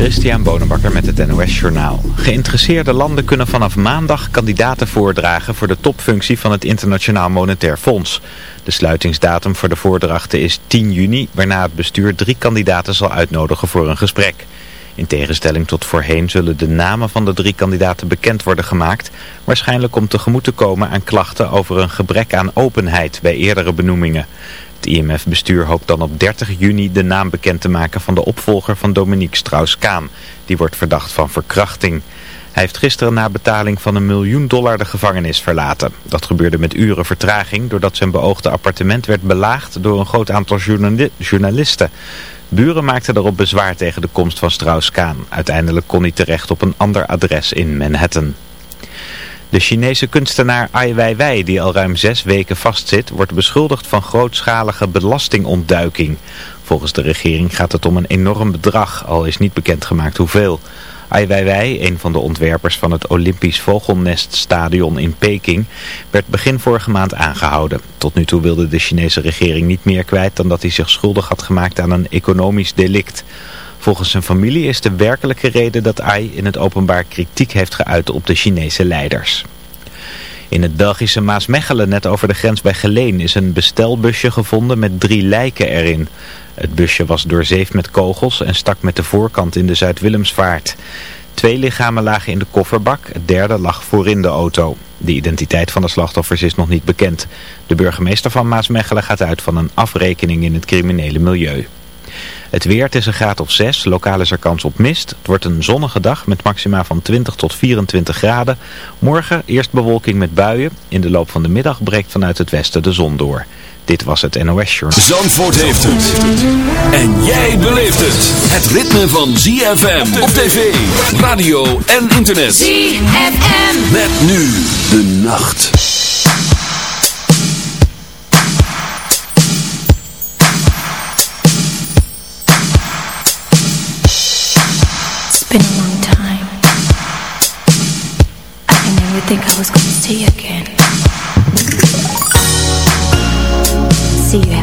Christian Bonenbakker met het NOS Journaal. Geïnteresseerde landen kunnen vanaf maandag kandidaten voordragen voor de topfunctie van het Internationaal Monetair Fonds. De sluitingsdatum voor de voordrachten is 10 juni, waarna het bestuur drie kandidaten zal uitnodigen voor een gesprek. In tegenstelling tot voorheen zullen de namen van de drie kandidaten bekend worden gemaakt, waarschijnlijk om tegemoet te komen aan klachten over een gebrek aan openheid bij eerdere benoemingen. Het IMF-bestuur hoopt dan op 30 juni de naam bekend te maken van de opvolger van Dominique Strauss-Kaan. Die wordt verdacht van verkrachting. Hij heeft gisteren na betaling van een miljoen dollar de gevangenis verlaten. Dat gebeurde met uren vertraging doordat zijn beoogde appartement werd belaagd door een groot aantal journalisten. Buren maakten erop bezwaar tegen de komst van Strauss-Kaan. Uiteindelijk kon hij terecht op een ander adres in Manhattan. De Chinese kunstenaar Ai Weiwei, die al ruim zes weken vastzit, wordt beschuldigd van grootschalige belastingontduiking. Volgens de regering gaat het om een enorm bedrag, al is niet bekendgemaakt hoeveel. Ai Weiwei, een van de ontwerpers van het Olympisch Vogelneststadion in Peking, werd begin vorige maand aangehouden. Tot nu toe wilde de Chinese regering niet meer kwijt dan dat hij zich schuldig had gemaakt aan een economisch delict. Volgens zijn familie is de werkelijke reden dat Ai in het openbaar kritiek heeft geuit op de Chinese leiders. In het Belgische Maasmechelen, net over de grens bij Geleen, is een bestelbusje gevonden met drie lijken erin. Het busje was doorzeefd met kogels en stak met de voorkant in de Zuid-Willemsvaart. Twee lichamen lagen in de kofferbak, het derde lag voorin de auto. De identiteit van de slachtoffers is nog niet bekend. De burgemeester van Maasmechelen gaat uit van een afrekening in het criminele milieu. Het weer, het is een graad of 6. Lokaal is er kans op mist. Het wordt een zonnige dag met maxima van 20 tot 24 graden. Morgen eerst bewolking met buien. In de loop van de middag breekt vanuit het westen de zon door. Dit was het NOS Journal. Zandvoort heeft het. En jij beleeft het. Het ritme van ZFM op tv, radio en internet. ZFM. Met nu de nacht. Think I was gonna see you again. See, you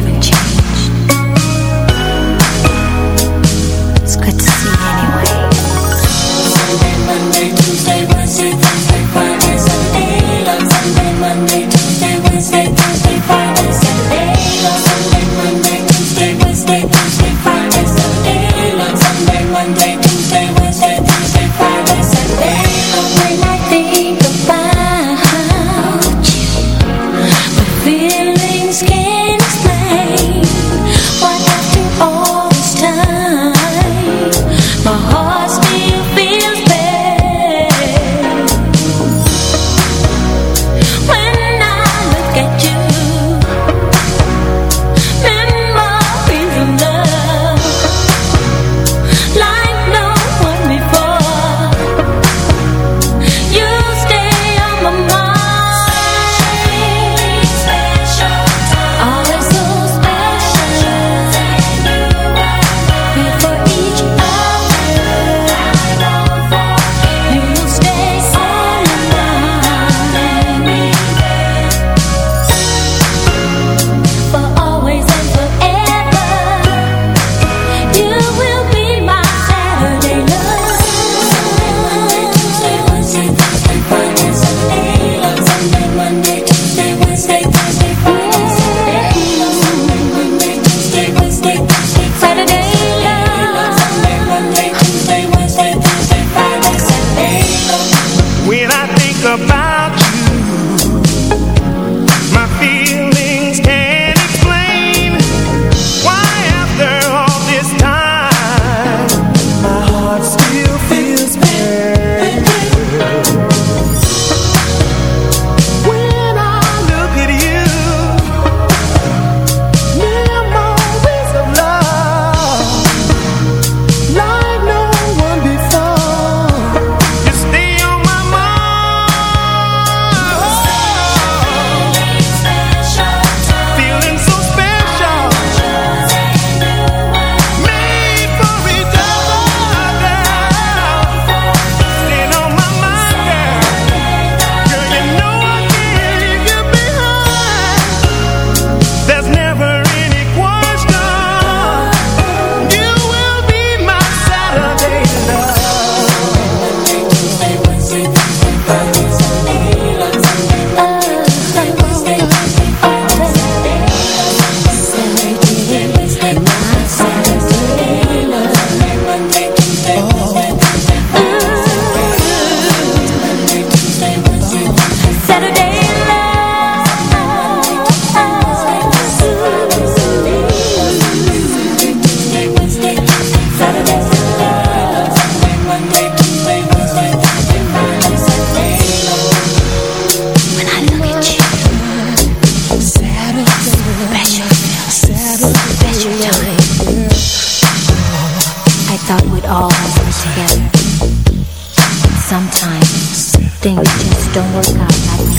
things just don't work out like me.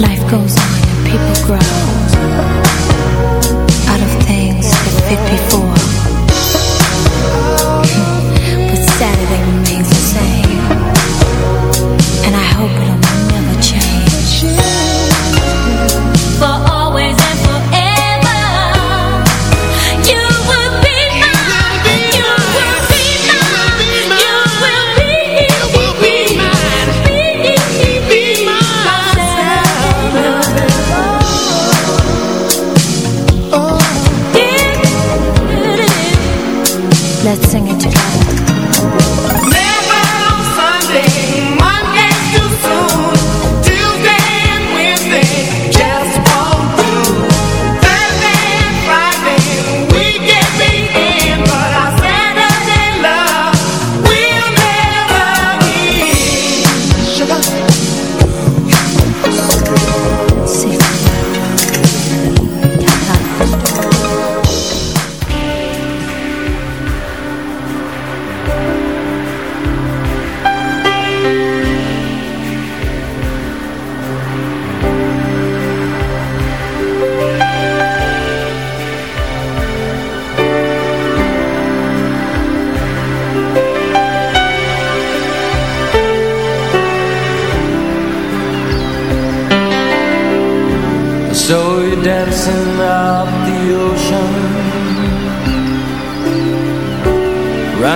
Life goes on.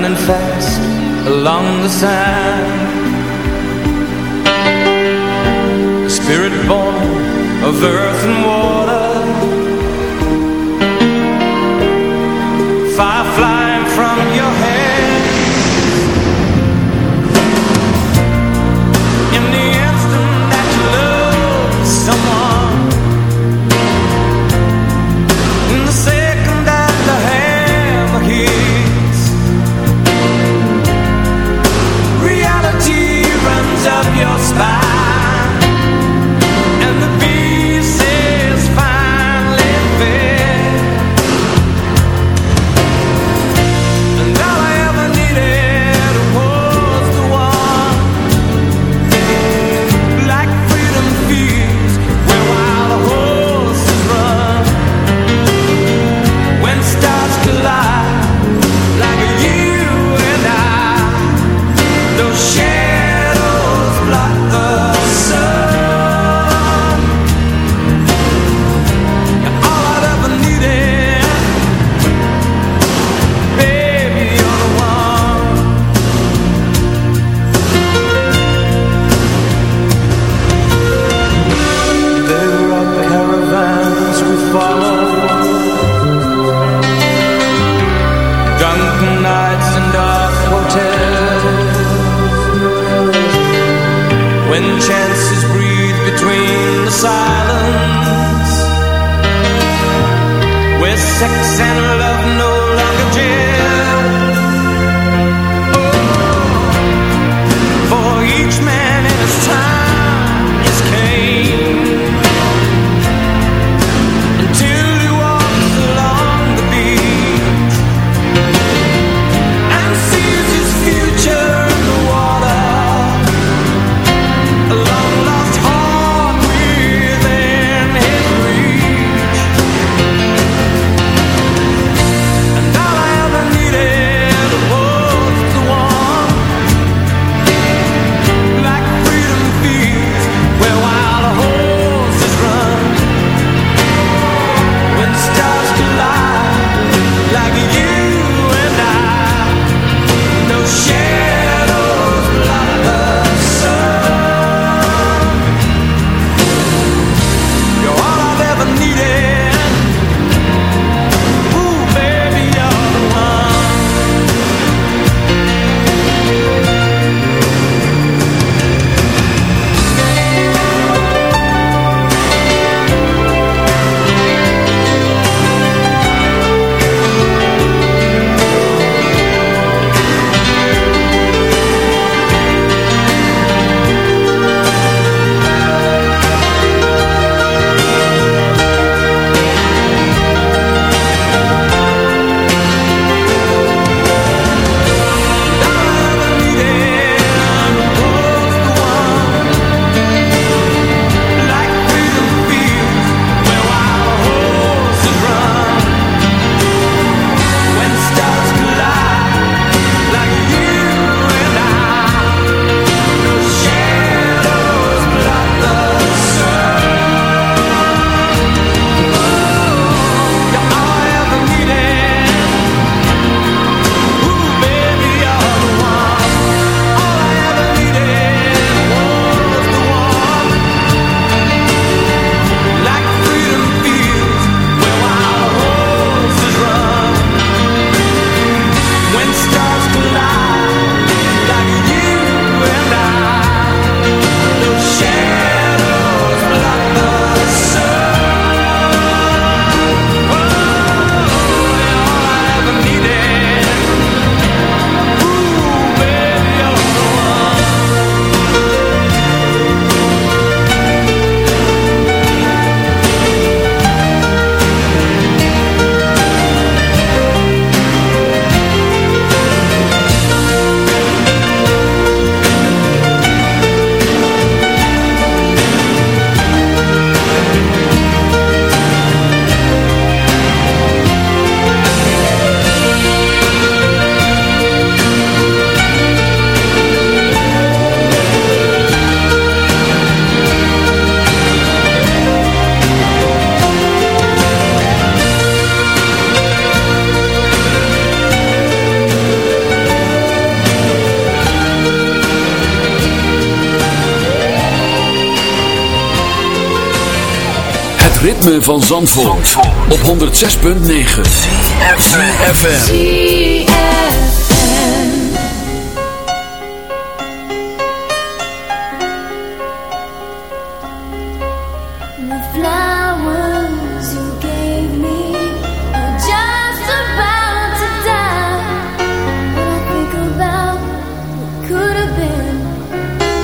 running fast along the sand. A spirit born of earth and water. Fire flying from your head. survive van Zandvoort, op 106.9 FM. The flowers you gave me just about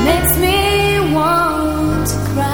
makes me want to.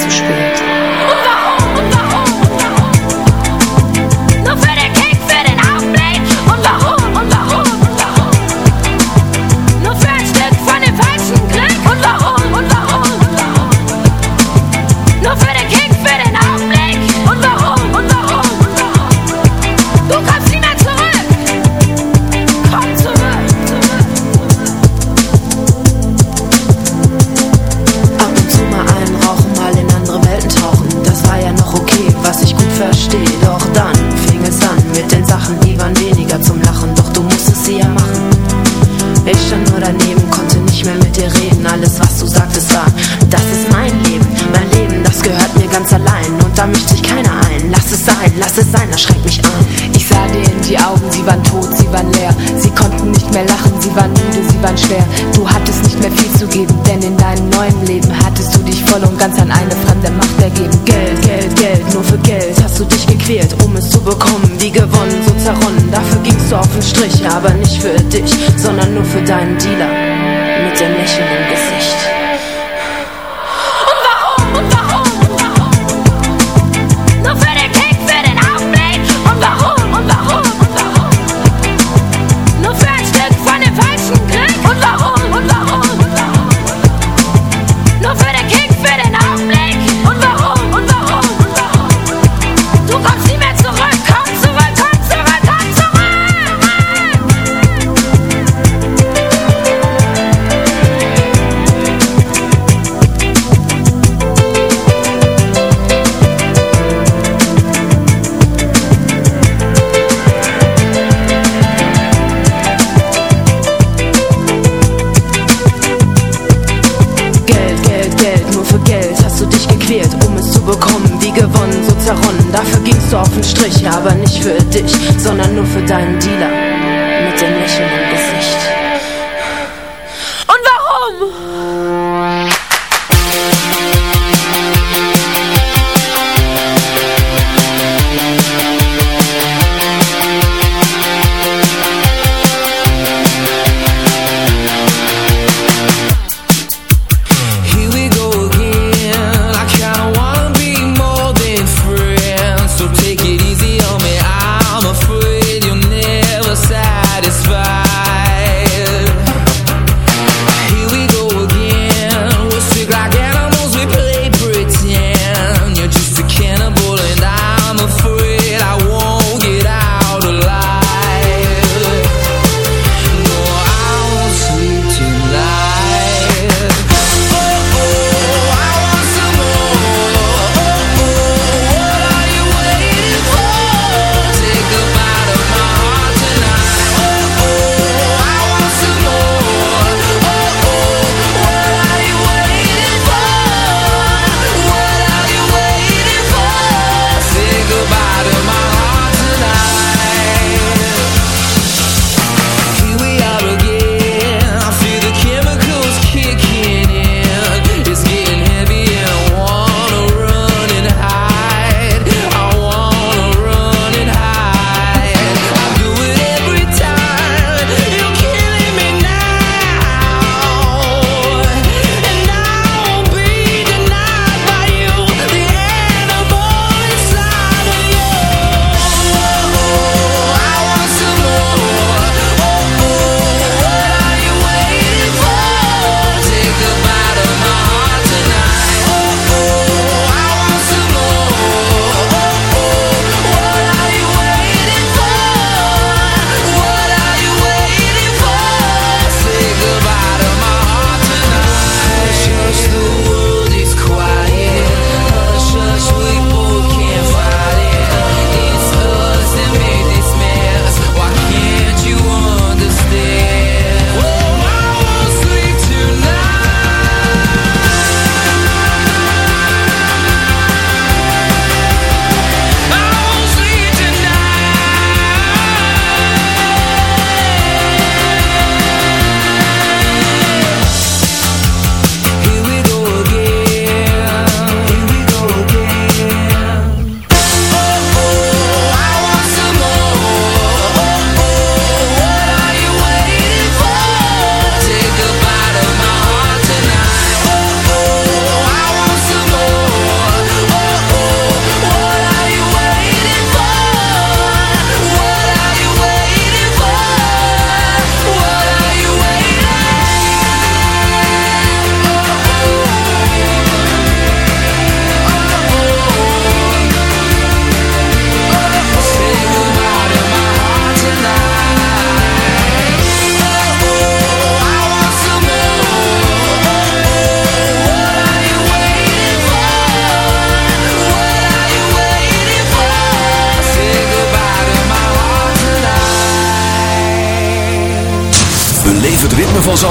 sondern nur für deinen Dealer.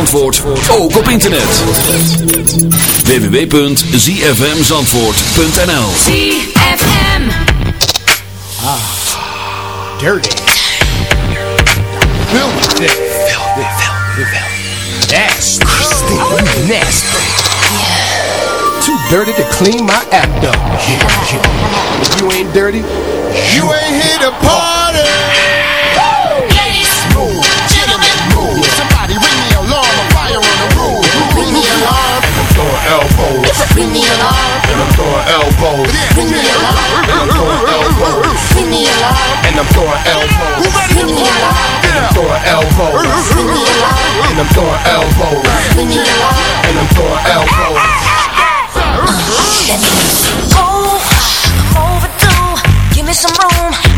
Zandvoort, ook op internet. www.zfmzandvoort.nl ZFM. Dirty. Filthy. Filthy. Filthy. Nasty. Nasty. Too dirty to clean my act up. If you ain't dirty, you ain't here to party. Ring the alarm, And I'm throwing elbows. ring the alarm, And I'm throwing elbows. ring the alarm, And I'm throwing elbows. alarm, And I'm throwing elbows. alarm, And I'm throwing elbows. And I'm throwing elbows. Oh, I'm overdue. Give me some room.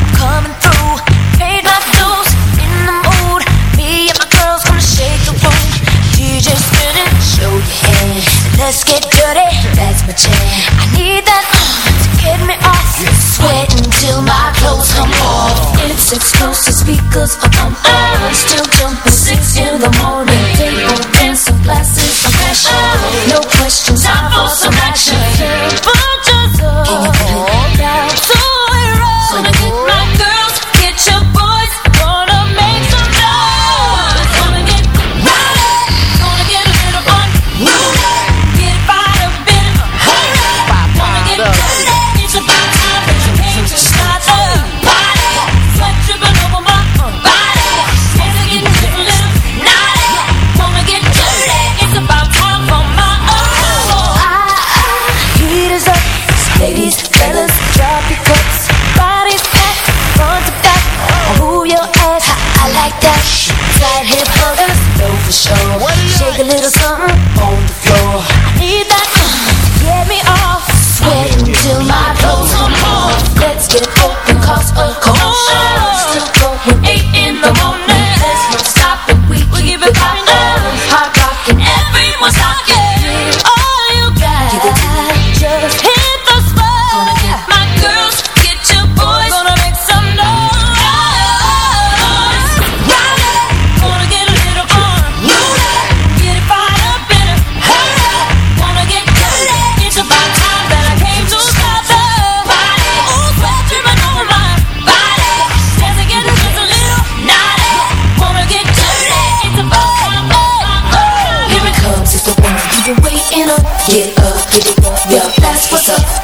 Exclusive speakers up on on. Still jumping six in the morning. Table dancing glasses of passion. No questions.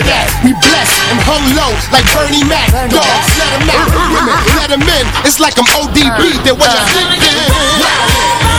of that. We blessed and hung low like Bernie Mac. Dogs, let them out. Women, let them in. It's like I'm ODB. Then what you thinking? It's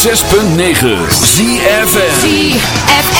106.9 ZFM ZFM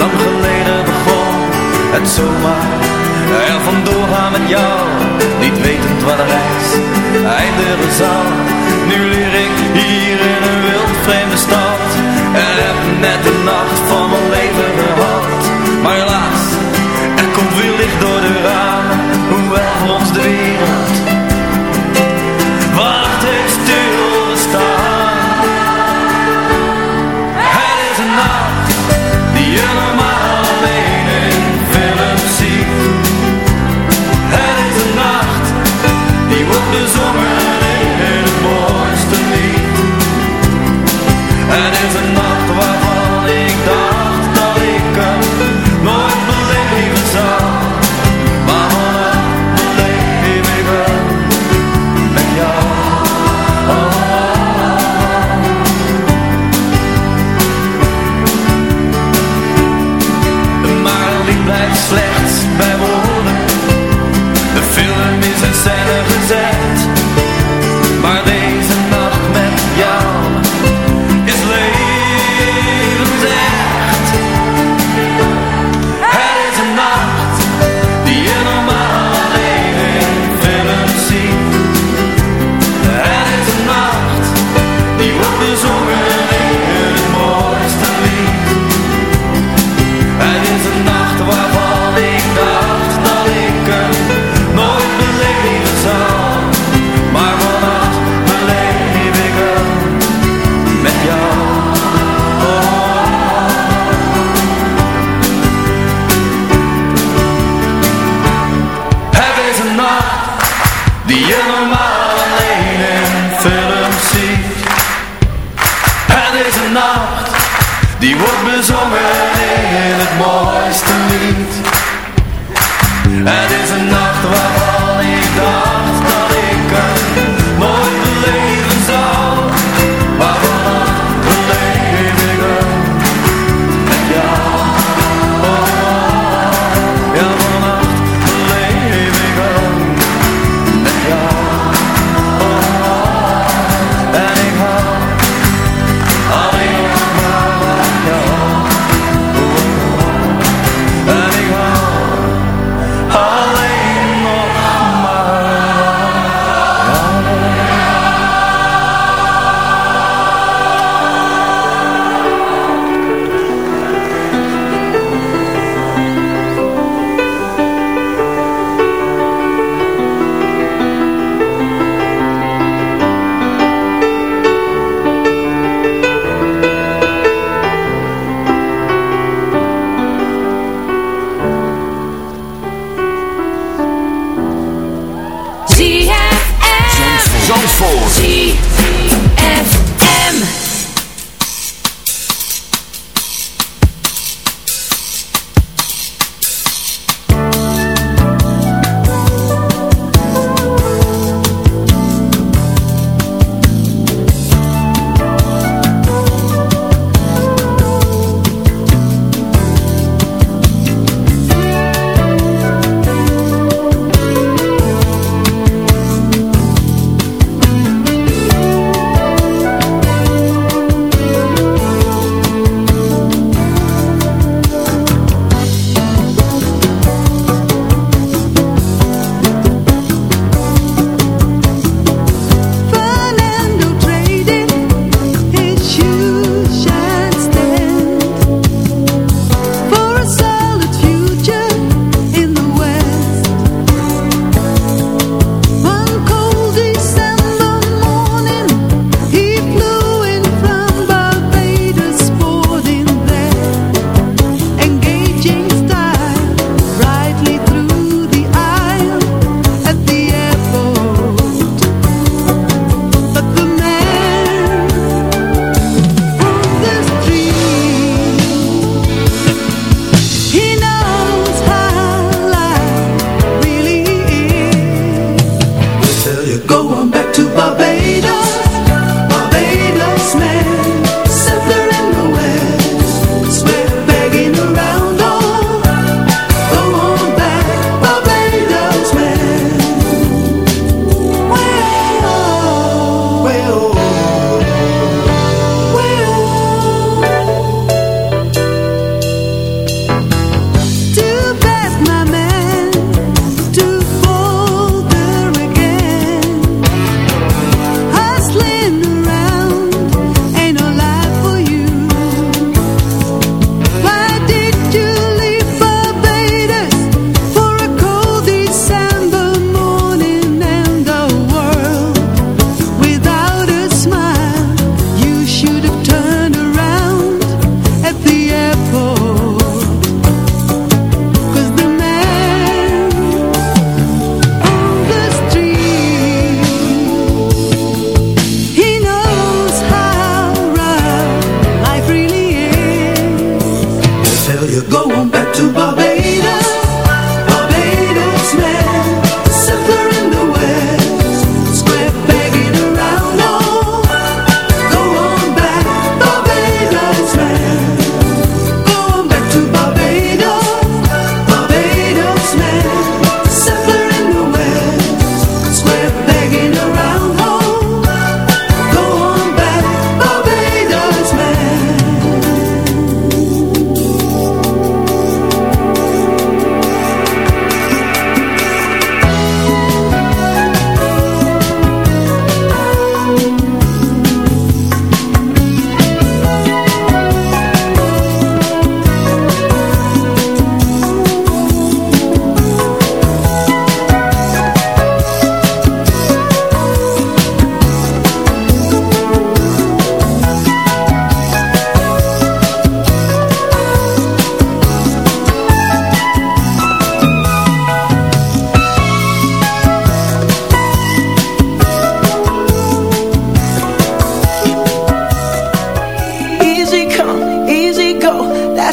lang geleden begon. Het zomaar er vandoor gaan met jou, niet wetend waar de reis eindigen zal. Nu leer ik hier in een wild vreemde stad en heb net de nacht van mijn leven gehad. Maar helaas, er komt weer licht door de ramen, hoewel voor ons de That is enough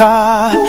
ja.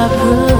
my proof.